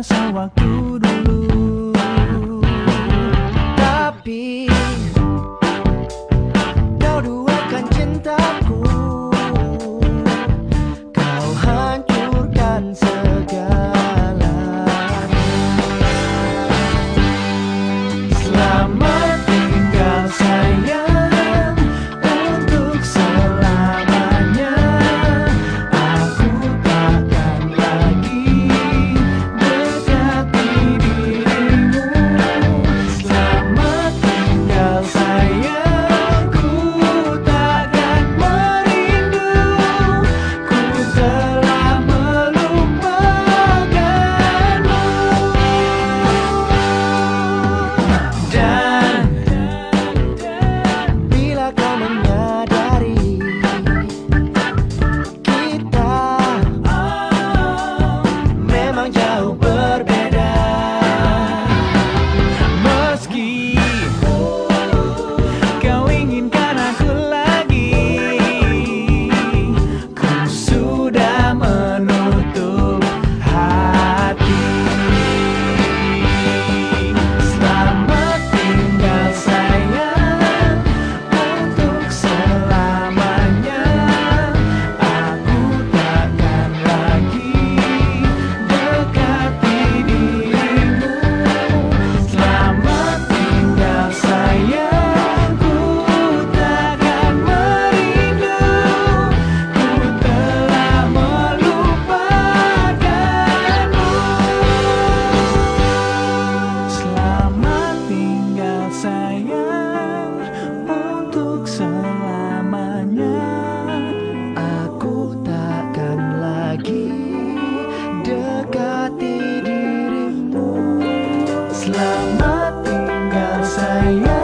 menyesal waktu. dulu I.